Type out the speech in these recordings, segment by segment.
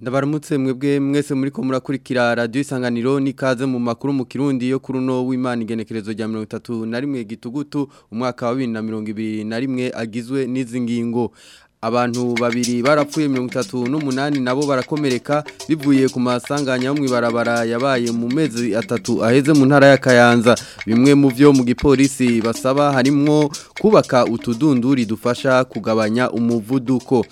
ndabaramutse mwebwe mwese muri ko murakurikira radiyo isanganiro n'ikaze mu makuru mu kirundi yo kuri w'imana igenekerezo rya mirongo itatu na rimwe gitugutu umwaka wa bibiri na mirongo ibiri na rimwe agizwe n'izi ngingo abantu babiri barapfuye mirongo itatu n'umunani nabo barakomereka bivuye ku masanganya yo mu yabaye mu mezi atatu aheze mu ntara ya Kayanza bimwe mu byo mu gipolisi basaba harimo kubaka utudunduri dufasha kugabanya umuvuduko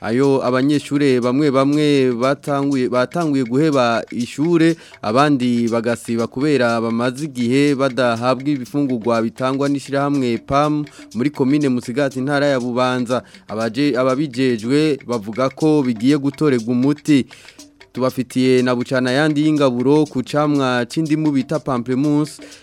ayo abanyeshure bamwe bamwe batanguye batanguye guheba ishure abandi bagasiba kubera bamaze igihe badahabwa ibifungurwa bitangwa n'ishirahamwe PAM muri komine Musigati ntara ya Bubanza abaje ababijejwe bavuga ko bigiye gutorega umuti tubafitiye na bucana yandi y'ingaburo ku camwa c'indimu bita pamplemousse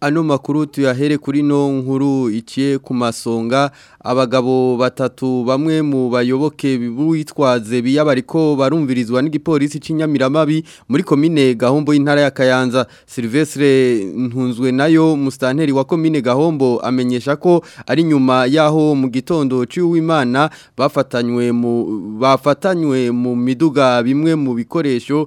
ano makuru tuyahere kuri no nkuru iciye ku masonga abagabo batatu bamwe mu bayoboke bitwaze biyaba barumvirizwa n'igipolisi cy'inyamiramabi muri komine gahombo y'intara ya Kayanza Silvestre ntunzwe nayo musitanteri wa komine gahombo amenyesha ko ari nyuma yaho mu gitondo cy'uwimana bafatanywe mu bafatanywe mu miduga bimwe mu bikoresho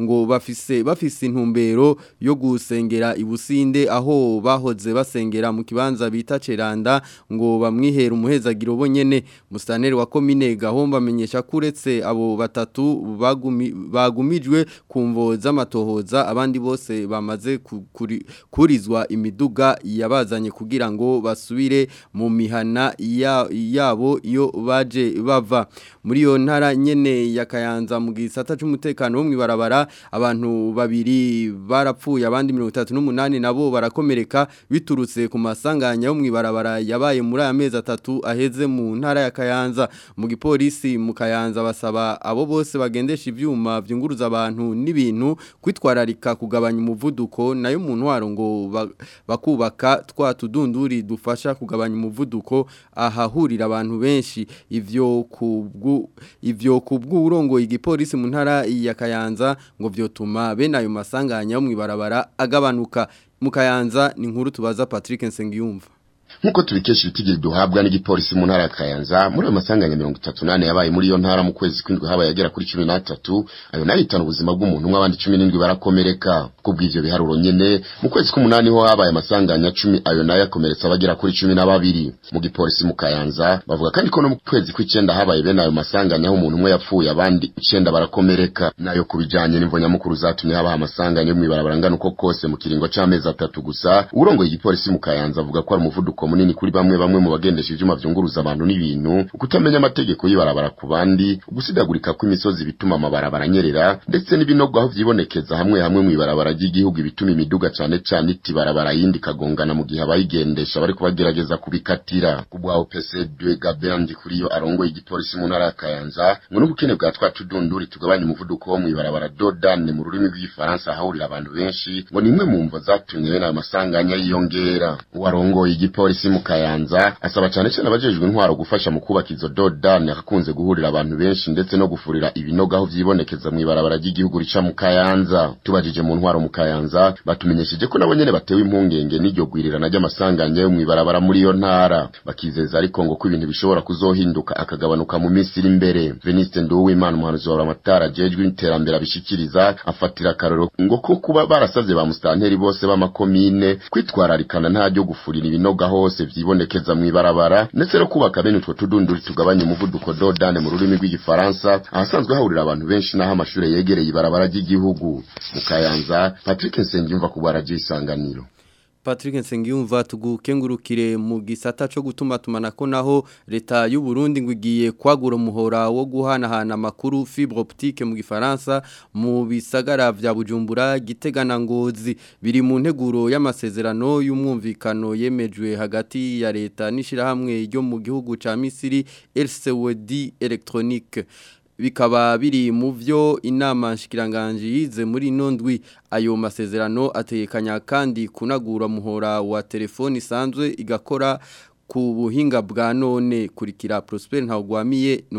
ngo bafise bafise intumbero yo gusengera ibusinde aho bahoze basengera mu kibanza bita cerana Rwanda ngo bamwihere umuhezagiro bonyene musaneri wa komine gahomba amenyesha kuretse abo batatu bagumi, bagumijwe kumvo z'amatohoza abandi bose bamaze kuri, kurizwa imiduga yabazanye kugira ngo basubire mu mihana yabo ya iyo baje bava muri iyo ntara nyene yakayanza mu gisata cy'umutekano wo mwibarabara abantu babiri barapfuye abandi 38 nabo barakomereka biturutse ku masanganya yo mwibarabara y'intambara yabaye muri amezi atatu aheze mu ntara ya Kayanza mu gipolisi mu Kayanza basaba abo bose bagendesha ivyuma vyunguruza abantu n'ibintu kwitwararika kugabanya umuvuduko nayo umuntu waro ngo bakubaka twa tudunduri dufasha kugabanya umuvuduko ahahurira abantu benshi ivyo kubwo ivyo kubw'urongo igipolisi mu ntara ya Kayanza ngo vyotuma bene ayo masanganya yo ibarabara agabanuka mukayanza ni nkuru tubaza Patrick Nsengiyumva nk'uko tubikesha igitigiri duhabwa n'igipolisi mu ntara ya kayanza muri ayo masanganya mirongo itatu n'ane yabaye muri iyo ntara mu kwezi kw'indwi habaye agera kuri cumi n'atatu ayo nayitana ubuzima bw'umuntu umwe abandi cumi n'indwi barakomereka kubw'ivyo biharuro nyene mu kwezi k'umunani ho habaye amasanganya cumi ayo nayo akomeretsa abagera kuri cumi na babiri mu gipolisi mu kayanza bavuga kandi ko no mu kwezi kw'icenda habaye bene ayo masanganya aho umuntu umwe yapfuye abandi icyenda barakomereka nayo ku bijanye n'imvonyamukuru zatumye habaho amasanganya yo mw'ibarabara ngana uko kose mu kiringo c'amezi atatu gusa uwurongoye igipolisi mu kayanza avuga ko ari umuvuduko munini kuri bamwe bamwe mu bagendesha ivyuma vyunguruza abantu n'ibintu ukutamenya amategeko y'ibarabara ku bandi ugusidagurika kw'imisozi bituma amabarabara anyerera ndetse n'ibinogwa aho vyibonekeza hamwe hamwe mw'ibarabara ry'igihugu ibituma imiduga cane cane barabara yindi kagongana mu gihe abayigendesha bari kubagerageza kubikatira kubwaho PSD kuri yo arongoye igipolisi mu ntara ya Kayanza ngo n'ubukene bwa twa tudunduri tugabanya umuvuduko wo mw'ibarabara Dodane mu rurimi rw'igifaransa ahahurira abantu benshi ngo nimwe mu mvo zatumye bene amasanganya yiyongera uwarongoye igipolisi polisi mu Kayanza asaba cyane cyane abajejwe intwaro gufasha mu kubaka izo dodani akunze guhurira abantu benshi ndetse no gufurira ibinogo aho vyibonekeza mu ibarabara ry'igihugu rica mu Kayanza tubajije mu ntwaro mu Kayanza batumenyesheje ko nabo nyene batewe impungenge n'iryo gwirirana ry'amasanganya mu ibarabara muri iyo ntara bakizeza ariko ngo ko ibintu bishobora kuzohinduka akagabanuka mu minsi iri imbere Veniste Nduwimana umuhanuzi wa Ramatara jejwe interambere abishikiriza afatira akaroro ngo ko kuba barasavye ba mustanteri bose b'amakomine kwitwararikana nta ryo gufurira ibinogo byose byibonekeza mu ibarabara ndetse no kubaka bene utwo tudunduri tugabanya umuvuduko dodane mu rurimi rw'igifaransa ahasanzwe hahurira abantu benshi n'aho amashuri yegereye ibarabara ry'igihugu mu kayanza patrick nsengiyumva ku bwa Patrick Nsengiyumva tugukengurukire mu gisata cyo gutuma tumanako naho leta y'u Burundi ngwigiye kwagura umuhora wo guhanahana makuru fibre optique mu gifaransa mu bisagara bya Bujumbura gitegana ngozi biri mu nteguro y'amasezerano y'umwumvikano yemejwe hagati ya leta n'ishirahamwe ryo mu gihugu ca Misiri El Electronique bikaba biri mu byo inama nshikiranganje yize muri nondwi ayo masezerano atekanya kandi kunagura muhora wa telefone isanzwe igakora ku buhinga bwa none kurikira Prosper Ntagwamiye ni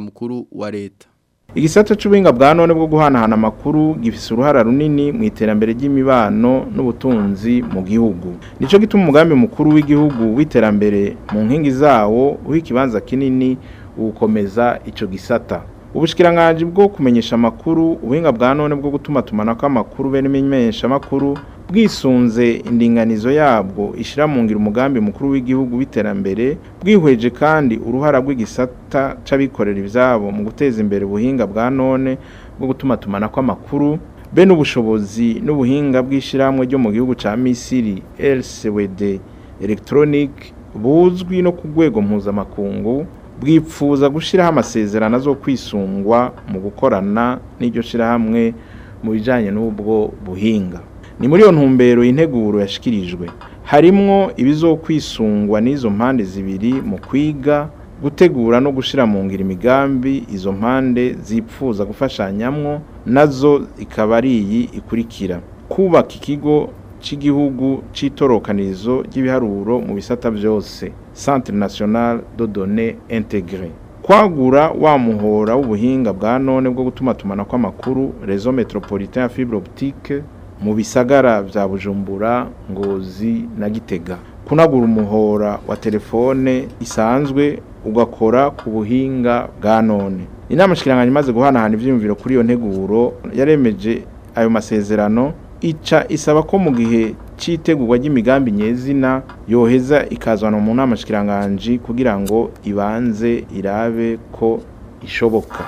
mukuru wa leta igisata cy'ubuhinga bwa none bwo guhanahana amakuru gifite uruhara runini mu iterambere ry'imibano n'ubutunzi mu gihugu nicyo gituma umugambi mukuru w'igihugu w'iterambere mu nkingi zawo uha ikibanza kinini gukomeza icyo gisata ubushikiranganji bwo kumenyesha amakuru ubuhinga bwa none bwo gutuma tumanako amakuru be n'imenyesha amakuru bwisunze indinganizo yabwo ishyira mu ngiro umugambi mukuru w'igihugu w'iterambere bwihweje kandi uruhara rw'igisata c'abikorera ibyabo mu guteza imbere ubuhinga bwa none bwo gutuma tumanako amakuru be n'ubushobozi n'ubuhinga bw'ishyirahamwe ryo mu gihugu ca Misiri LCWD Electronic buzwi no ku rwego mpuzamakungu bwipfuza gushyiraho amasezerano azo kwisungwa mu gukorana n'iryo shyirahamwe mu bijyanye n'ubwo buhinga ni muri iyo ntumbero integuro yashyikirijwe harimo kwisungwa n'izo mpande zibiri mu kwiga gutegura no gushyira mu ngiro imigambi izo mpande zipfuza gufashanyamwo nazo ikaba ari iyi ikurikira kubaka ikigo cy'igihugu cy'itorokanizo ry'ibiharuro mu bisata byose centre national de données intégrées kwagura wa muhora w'ubuhinga bwa none bwo gutumatumanako kw'amakuru rezo metropolitain ya fibre optique mu bisagara bya bujumbura ngozi na gitega kunagura umuhora wa telefone isanzwe ugakora ku buhinga bwa none inama shikiranganya imaze guhanahana ibyiyumviro kuri iyo nteguro yaremeje ayo masezerano ica isaba ko mu gihe cy'itegurwa ry'imigambi nyezina yoheza ikazanwa mu nama shikiranganji kugira ngo ibanze irabe ko ishoboka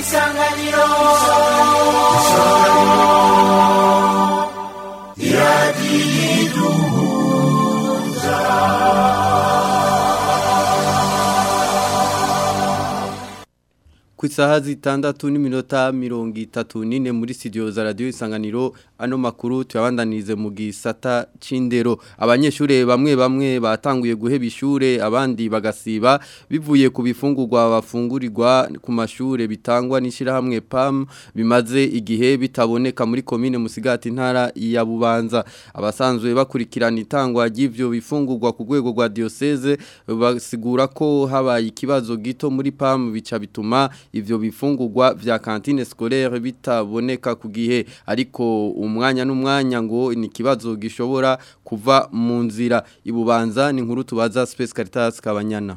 isanganiro isaha zitandatu n'iminota mirongo itatu n'ine muri sitidiyo za Radio isanganiro ano makuru tuyabandanirize mu gisata cy'indero abanyeshuri bamwe bamwe batanguye guheba ishuri abandi bagasiba bivuye ku bifungurwa bafungurirwa ku mashuri bitangwa n'ishyirahamwe PAM bimaze igihe bitaboneka muri komine musigati intara ya bubanza abasanzwe bakurikirana itangwa ry'ibyo bifungurwa ku rwego rwa diyoseze basigura ko habaye ikibazo gito muri PAM bica bituma ivyo bifungurwa vya cantine scolaire bitaboneka ku gihe ariko umwanya n'umwanya ngo ni kibazo gishobora kuva mu nzira ibubanza ni nkuru tubaza Space Caritas kabanyana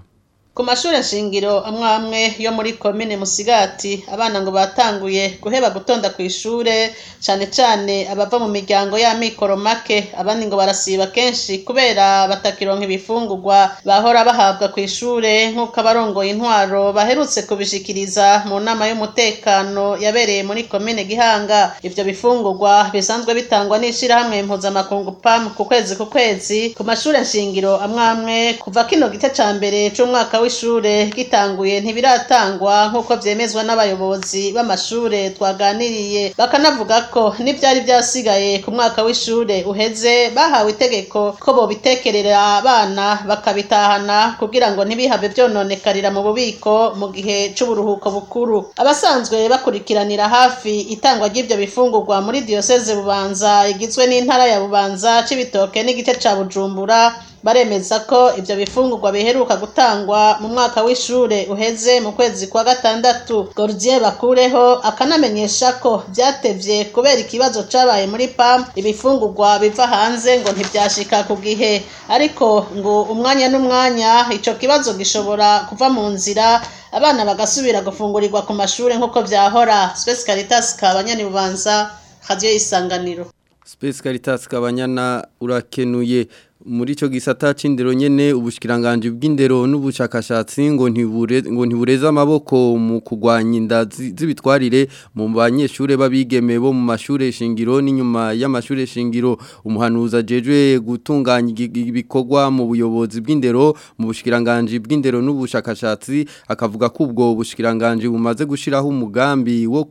Ku mashuri shingiro amwe amwe yo muri komine Musigati abana ngo batanguye guheba gutonda ku kw'ishure cyane cyane abava mu miryango y'amikoro make abandi ngo barasiba kenshi kubera batakironka ibifungurwa bahora bahabwa ku kw'ishure nk'uko abarongoye intwaro baherutse kubishikiriza mu nama y'umutekano yabereye muri komine Gihanga ibyo bifungugwa bisanzwe bitangwa n'ishirahamwe mpuzamakungu PAM ku kwezi ku kwezi ku mashuri shingiro amwe amwe kuva kino gice cya mbere c'umwaka w'ishure gitanguye ntibiratangwa nk'uko byemezwa n'abayobozi b’amashuri twaganiriye bakanavuga ko n'ivyari byasigaye ku mwaka w'ishure uheze bahawe itegeko ko bobitekerera abana bakabitahana kugira ngo ntibihave vyononekara mu bubiko mu gihe cy’uburuhuko bukuru abasanzwe bakurikiranira hafi itangwa ry’ibyo bifungurwa muri diyoseze bubanza igizwe n'intara ya bubanza cy'ibitoke n'igice cya bujumbura baremeza ko ibyo bifungurwa biheruka gutangwa mu mwaka w'ishure uheze mu kwezi kwa gatandatu Gordier Bakureho akanamenyesha ko byatebye kubera ikibazo cyabaye muri PAM ibifungurwa biva hanze ngo ntibyashika ku gihe ariko ngo umwanya n'umwanya icyo kibazo gishobora kuva mu nzira abana bagasubira gufungurirwa ku mashuri nk'uko byahora Space Caritas kabanyani bubanza Radio Isanganiro Space Caritas kabanyana urakenuye muri icyo gisata cy'indero nyine ubushyikiranganji bw'indero n'ubushakashatsi ngo ntibure ngo ntibureze amaboko mu kugwanya inda z'ibitwarire mu banyeshuri b'abigeme bo mu mashuri shingiro n'inyuma y'amashuri shingiro umuhanuza jejwe gutunganya ibikorwa mu buyobozi bw'indero mu bushyikiranganji bw'indero n'ubushakashatsi akavuga ko ubwo bushyikiranganji bumaze gushyiraho umugambi wo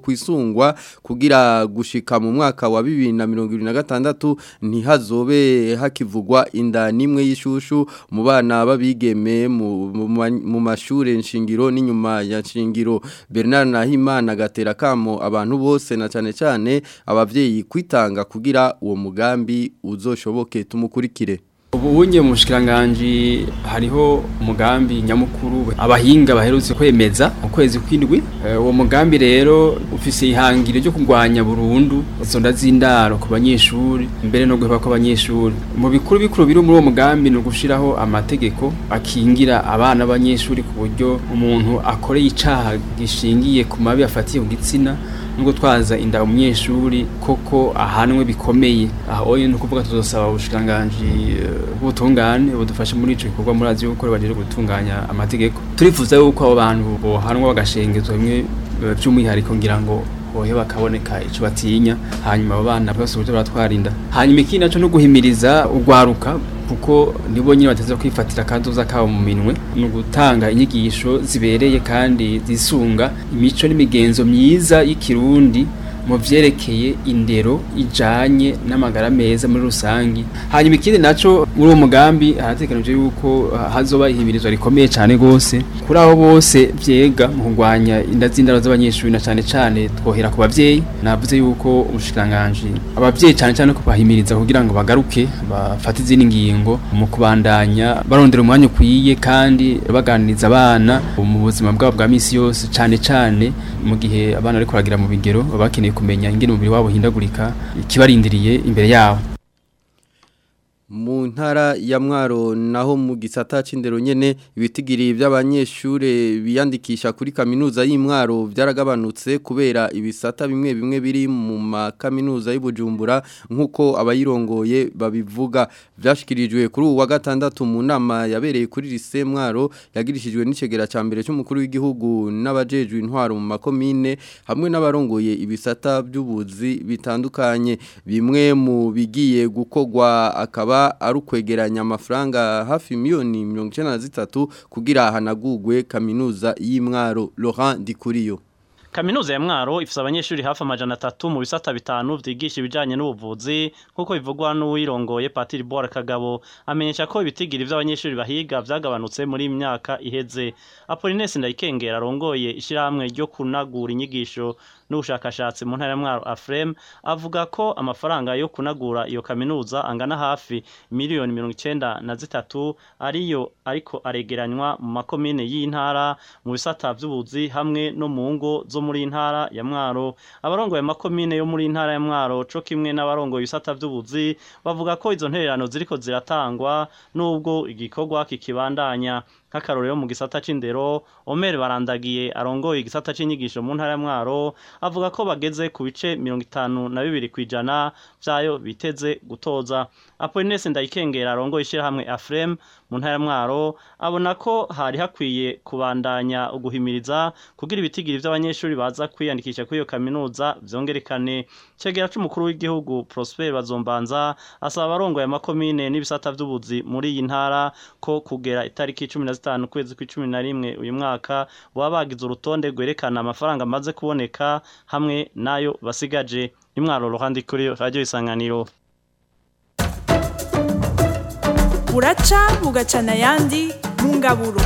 kwisungwa kugira gushika mu mwaka wa bibiri na mirongo na gatandatu ntihazobe hakivugwa inda imwe y'ishushu mu bana b'abigeme mu mashuri nshingiro n'inyuma ya nshingiro Bernard Nahimana gatera kamo abantu bose na cyane cyane ababyeyi kwitanga kugira uwo mugambi uzoshoboke tumukurikire ubu wungiye mu bushikiranganji hariho umugambi nyamukuru abahinga baherutse kwemeza ukwezi kwezi kw'indwi eh, uwo mugambi rero ufise ihangiro ryo kurwanya burundu sonda z'indaro ku banyeshuri mbere no guheba kw'abanyeshuri mu bikuru bikuru biri muri uwo mugambi ni ugushiraho amategeko akingira abana b'abanyeshuri ku buryo umuntu akoreye icaha gishingiye ku mabi afatiye ku gitsina nubwo twaza inda umunyeshuri koko ahanwe bikomeye aho ni ukuvuga tuzasaba ubushikiranganji eh, ubutungane budufashe muri ico gikorwa muri azi yuko baje gutunganya amategeko turifuza yuko abo bantu bohanwa bagashengezwa bimwe eh, by'umwihariko ngira ngo bohe bakaboneka icyo batinya hanyuma abo bana bose uburyo baratwarinda hanyuma ikindi naco no guhimiriza urwaruka kuko nibo nyine bateze kwifatira kandi kabo mu minwe ni ugutanga inyigisho zibereye kandi zisunga imico n'imigenzo myiza y'ikirundi mu byerekeye indero ijyanye n'amagara meza muri rusange hanyuma ikindi nacyo muri uwo mugambi haratekanije yuko hazoba ihibirizwa rikomeye cyane rwose kuri abo bose byega mu kurwanya inda z'indaro z'abanyeshuri na cyane cyane twohera ku babyeyi navuze yuko ubushikiranganje ababyeyi cyane cyane kubahimiriza kugira ngo bagaruke bafate izindi ngingo mu kubandanya barondera umwanya ukwiye kandi baganiriza abana mu buzima bwabo bwa minsi yose cyane cyane mu gihe abana bari kuragira mu bigero baba bakeneye kumenya ingene umubiri wabo uhindagurika ikibarindiriye imbere yabo mu ya mwaro naho mu gisata c'indero nyene ibitigiri by'abanyeshure biyandikisha kuri kaminuza y'imwaro byaragabanutse kubera ibisata bimwe bimwe biri mu makaminuza y'ubujumbura nkuko abayirongoye babivuga byashikirijwe kuri uwa gatandatu mu nama yabereye kuri lise mwaro yagirishijwe n'icegera ca mbere cy'umukuru w'igihugu n'abajejwe intwaro mu makomine hamwe n'abarongoye ibisata by'ubuzi bitandukanye bimwe mu bigiye gukogwa akaba ari ukwegeranya amafaranga hafi miliyoni mirongo icyenda na zitatu kugira hanagugwe kaminuza y'imwaro Laurent Dikuriyo Kaminuza ya Mwaro ifise abanyeshuri hafi amajana atatu mu bisata bitanu vyigisha ibijanye n'ubuvuzi nkuko bivugwa n'uwirongoye Patiri Bora Kagabo amenyesha ko ibitigiri vy'abanyeshuri bahiga vyagabanutse muri myaka iheze Apollinaire Ndayikengera arongoye ishiramwe ryo kunagura inyigisho n'ubushakashatsi mu ntara ya Mwaro Afrem avuga ko amafaranga yo kunagura iyo kaminuza angana hafi miliyoni mirongo icyenda na zitatu ariyo ariko aregeranywa mu makomine y'intara mu bisata by'ubuzi hamwe no mu ngo zo muri intara ya Mwaro abarongoye makomine yo muri intara ya Mwaro cyo kimwe n'abarongoye ibisata by'ubuzi bavuga ko izo ntererano ziriko ziratangwa nubwo igikorwa kikibandanya nk'akarorero mu gisata cy'indero omeri barandagiye arongoye igisata cy'inyigisho mu ntara ya mwaro avuga ko bageze ku bice mirongo itanu na bibiri ku ijana byayo biteze gutoza apolinesi ndayikengera arongoye ishyirahamwe afuremu mu ntara ya mwaro abona ko hari hakwiye kubandanya uguhimiriza kugira ibitigiri by'abanyeshuri baza kwiyandikisha kuri iyo kaminuza byongerekane cyegera cy'umukuru w'igihugu Prosper Bazombanza asaba abarongoye amakomine n'ibisata by'ubuzi muri iyi ntara ko kugera itariki na 15 ukwezi na rimwe uyu mwaka baba bagize urutonde rwerekana amafaranga amaze kuboneka hamwe nayo basigaje imwaro ruhandi kuri radio isanganiro buraca bugacana ayandi mu ngaburo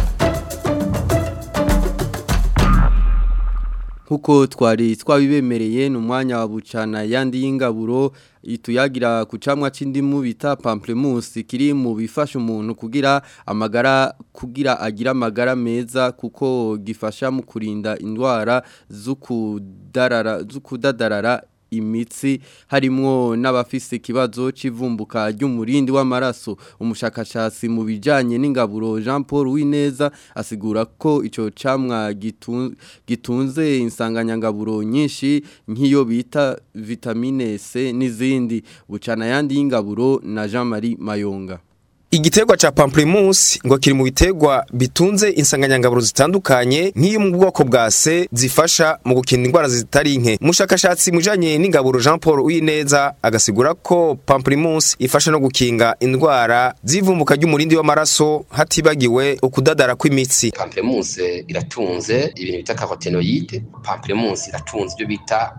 nkuko twari twabibemereye ni umwanya wa bucana yandi y'ingaburo ituyagira ku camwa c'indimu bita pamplemousse kiri mu bifasha umuntu kugira amagara kugira agira amagara meza kuko gifasha mu kurinda indwara zo kudadarara imitsi harimo n’abafisi ikibazo cy'ivumbuka ry'umurindi w'amaraso umushakashatsi mu bijyanye n'ingaburo jean paul w'ineza asigura ko icyo camwa gitunze insanganyangaburo nyinshi nk'iyo bita vitamine c n'izindi bucana ayandi y'ingaburo na jean marie mayunga igiterwa cya pamplemousse ngo kiri mu biterwa bitunze insanganyangaburo zitandukanye nk'iyo mu bwoko bwa se zifasha mu gukina indwara zitari nke mushakashatsi mujanye n'ingaburo Jean Paul Uyineza agasigura ko pamplemousse ifasha no gukinga indwara zivumbuka ry'umurindi w'amaraso hatibagiwe ukudadara kw'imitsi pamplemousse iratunze ibintu bita carotenoid pamplemousse iratunze ibyo bita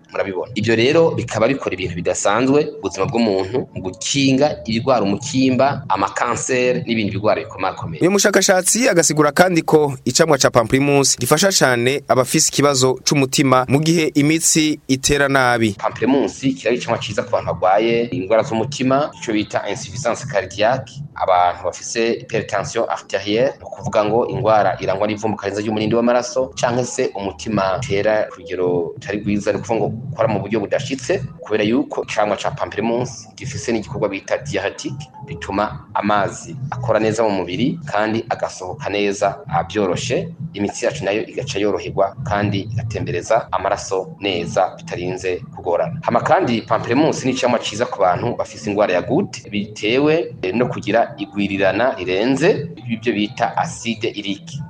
murabibona ibyo rero bikaba bikora ibintu bidasanzwe ubuzima bw'umuntu mu gukinga ibirwara umukimba amakanseri n'ibindi birwara bikomakomeye uyu mushakashatsi agasigura kandi ko icamwa ca pamprimousse gifasha cyane abafise ikibazo cy’umutima mu gihe imitsi itera nabi pamprimousse kirari icamwa ciza ku bantu barwaye indwara z'umutima ico bita insuffisance cardiaque abantu bafise hypertension arterielle ni ukuvuga ngo indwara irangwa n'ivumbukarinza ry'umunindi w'amaraso cyangwa se umutima utera ku utari rwiza ni ngo ukora mu buryo budashitse kubera yuko icyangwa cya pampirimusi gifise n'igikorwa bita diyaretike bituma amazi akora neza mu mubiri kandi agasohoka neza byoroshye imitsi yacu nayo igaca yoroherwa kandi igatembereza amaraso neza bitarinze kugorana hama kandi pampirimusi ni icyama cyiza ku bantu bafise indwara ya gute bitewe no kugira igwirirana rirenze ibyo bita acide irike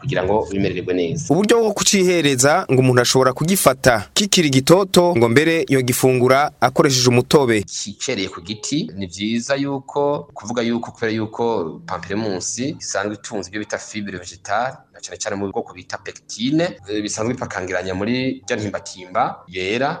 kugira ngo bimererwe neza uburyo bwo kucihereza ngo umuntu ashobora kugifata kikiri gitoto ngo mbere yo gifungura akoresheje umutobe kicereye ku giti ni byiza yuko kuvuga yuko kubera yuko pampirimusi isanzwe itunze ibyo bita fibure vegetale cyane cyane mu bwoko bita pekitine bisanzwe ipakangiranya muri bya ntimbatimba yera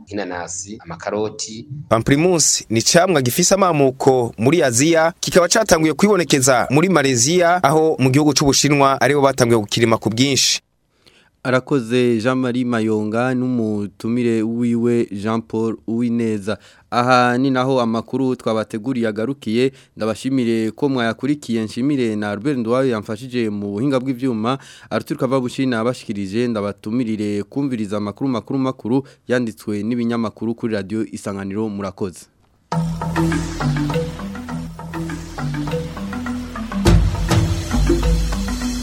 inanasi amakaroti pamprimus ni camwa gifise amamuko muri Aziya kikaba catanguye kwibonekeza muri Malaysia aho mu gihugu c'Ubushinwa aribo batanguye gukirima ku bwinshi arakoze jean marie mayonga n'umutumire wiwe jean paul uwineza aha ni naho amakuru twabateguriye agarukiye ndabashimire ko mwayakurikiye nshimire na Albert Ndwayo yamfashije mu buhinga bw'ivyuma araturuka babushina abashikirije ndabatumirire kumviriza amakuru makuru makuru yanditswe n'ibinyamakuru kuri radio isanganiro murakoze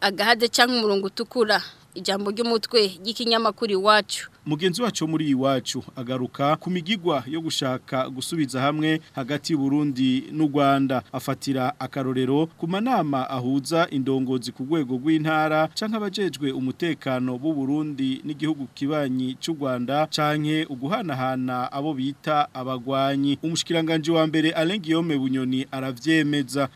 agahade cyangwa umurongo utukura ijambo ry'umutwe ry'ikinyamakuru iwacu mugenzi wacu muri iwacu agaruka ku migigwa yo gushaka gusubiza hamwe hagati Burundi n'u rwanda afatira akarorero ku manama ahuza indongozi ku rwego rw'intara cyangwa abajejwe umutekano Burundi n'igihugu kibanyi cy'u rwanda canke uguhanahana abo bita abagwanyi umushikiranganji wa mbere Giyome bunyoni arabyemeza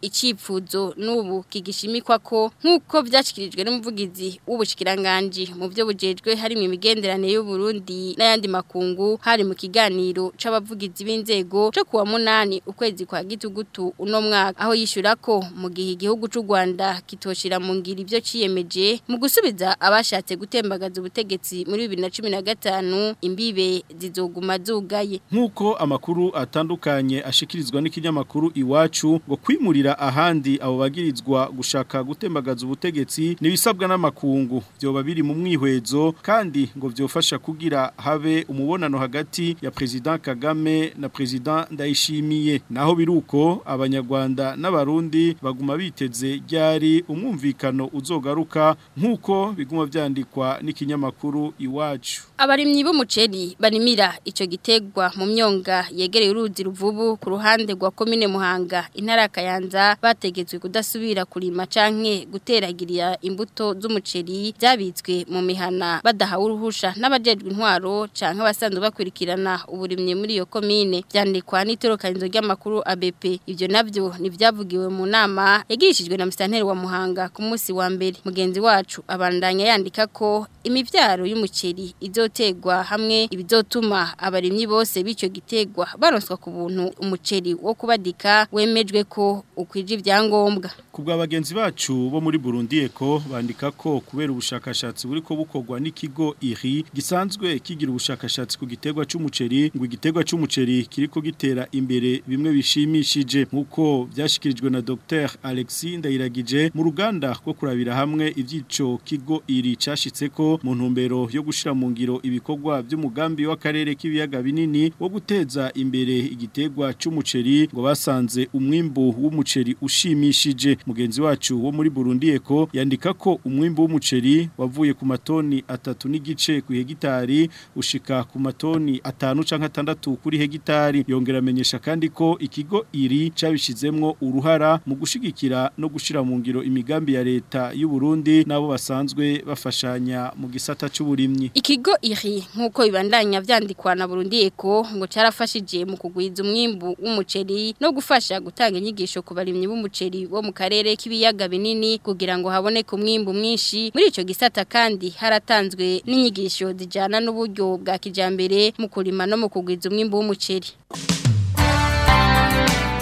icyifuzo n'ubu kigishimikwa ko nk'uko byashyikirijwe n'umuvugizi w'ubushyikiranganji mu byo bujejwe harimo imigenderanire Burundi n'ayandi makungu hari mu kiganiro c'abavugizi b'inzego co kuwa munani ukwezi kwa gitugutu uno mwaka aho yishura ko mu gihe igihugu c'u Rwanda kitoshira mu ngira ivyo ciyemeje mu gusubiza abashatse gutembagaza ubutegetsi muri 2015 imbibe zizoguma zugaye nkuko amakuru atandukanye ashikirizwa n'ikinyamakuru iwacu ngo kwimurira ahandi abo bagirizwa gushaka gutembagaza ubutegetsi nibisabwa n'amakungu byoba babiri mu mwihwezo kandi ngo byofasha kugira habe umubonano hagati ya president Kagame na Perezida Ndayishimiye naho biruko abanyarwanda n'abarundi baguma biteze ryari umwumvikano uzogaruka nk'uko biguma byandikwa n'ikinyamakuru iwacu abarimyi b'umuceri barimira icyo gitegwa mu myonga yegereye uruzi ruvubu ku ruhande rwa komine Muhanga intara yanza bategetswe kudasubira kurima canke guteragirira imbuto z'umuceri byabitswe mu mihana badahawe uruhusha n'abajejwe intwaro canke abasanzwe bakurikirana uburimyi muri iyo komine byandikwa n'itorokanizo ry'amakuru ABP ibyo nabyo nibyavugiwe mu nama yagirishijwe na Mr. wa Muhanga ku munsi wa mbere mugenzi wacu abandanya yandika ko imivyaro y'umuceri izotegwa hamwe ibizotuma abarimyi bose bico gitegwa baronswa ku buntu umuceri wo kubadika wemejwe ko ukwije ibyangombwa kubwa bagenzi bacu bo muri Burundi eko bandika ko kubera ubushakashatsi buriko bukorwa n'ikigo iri gisanzwe kigira ubushakashatsi ku gitegwa cy'umuceri ngo igitego cy'umuceri kiriko gitera imbere bimwe bishimishije nkuko byashikirijwe na Dr Alexis Ndayiragije mu ruganda rwo kurabira hamwe ibyico kigo iri cashitse ko mu ntumbero yo gushira mu ngiro ibikorwa by'umugambi w'akarere k'ibiyaga binini wo guteza imbere igitegwa cy'umuceri ngo basanze umwimbu w'umuceri ushimishije mugenzi wacu wo muri Burundi eko yandika ko umwimbu w'umuceri wavuye ku matoni atatu n'igice ku hegitari ushika ku matoni atanu canke gatandatu kuri hegitari yongera amenyesha kandi ko ikigo iri cyabishizemwo uruhara mu gushigikira no gushira mu ngiro imigambi ya leta y'u Burundi nabo basanzwe bafashanya mu gisata cy'uburimyi ikigo iri nkuko ibandanya vyandikwa na Burundi eko ngo carafashije mu kugwiza umwimbu w'umuceri no gufasha gutanga inyigisho ku barimyi b'umuceri wo mu karere k'ibiyaga binini kugira ngo haboneke umwimbu mwinshi muri icyo gisata kandi haratanzwe n'inyigisho zijyana n'uburyo bwa kijambere mu kurima no mu kugwiza umwimbu w'umuceri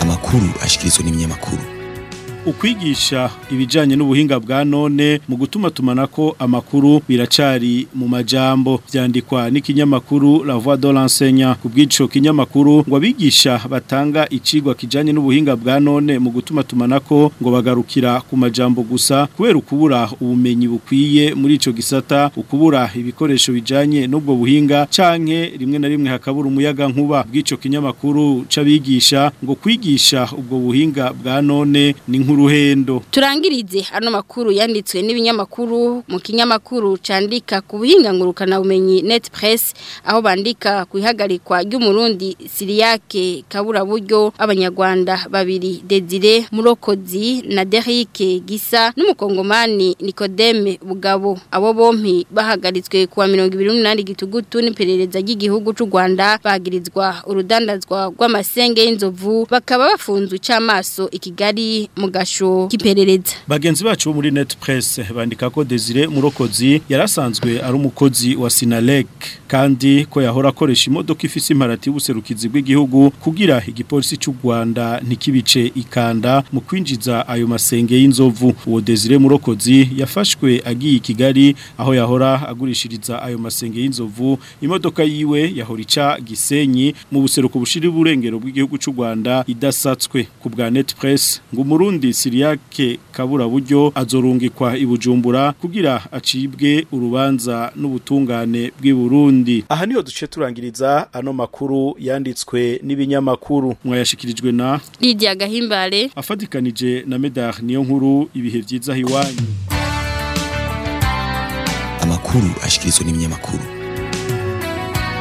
amakuru ashyikirizwa n'ibinyamakuru ukwigisha ibijyanye n'ubuhinga bwa none mu gutuma tumana ko amakuru biracari mu majambo byandikwa n'ikinyamakuru la voix de l'enseignant ku bw'ico kinyamakuru ngo abigisha batanga icigwa kijanye n'ubuhinga bwa none mu gutuma tumanako ngo bagarukira ku majambo gusa kubera ukubura ubumenyi bukwiye muri ico gisata ukubura ibikoresho bijanye n'ubwo buhinga canke rimwe na rimwe hakabura umuyaga nkuba bw'ico kinyamakuru c'abigisha ngo kwigisha ubwo buhinga bwa none ni nkuru uruhendo turangirize ano makuru yanditswe n'ibinyamakuru mu kinyamakuru candika ku buhingangurukana bumenyi net press aho bandika ku ihagarikwa ry'umurundi Siriyake kabura buryo abanyarwanda babiri Desire Murokozi na Derike Gisa n'umukongomani Nicodeme Bugabo abo bompi bahagaritswe kuwa 2018 gitugutu n'iperereza ry'igihugu cy'u Rwanda bagirizwa urudandazwa rw'amasenge y'inzovu bakaba bafunzwe cy'amaso i Kigali mu cy'agasho k'iperereza bagenzi bacu muri net press bandika ko Desire Murokozi yarasanzwe ari umukozi wa Sinalek kandi ko yahora akoresha imodoka ifise imparati y'ubuserukizi bw'igihugu kugira igipolisi cy'u Rwanda ntikibice ikanda mu kwinjiza ayo masenge y'inzovu uwo Desire Murokozi yafashwe agiye i Kigali aho yahora agurishiriza ayo masenge y'inzovu imodoka yiwe yahora gisenyi mu buseruko bushiri iburengero bw'igihugu cy'u Rwanda idasatswe ku bwa net press ngo umurundi David Siriake kabura buryo azorungikwa ibujumbura kugira acibwe urubanza n'ubutungane bw'i Burundi aha niyo duce turangiriza ano makuru yanditswe n'ibinyamakuru mwayashikirijwe na Lydia Gahimbare afatikanije na Medar niyo nkuru ibihe byiza hiwanyu amakuru ashikirizwa n'ibinyamakuru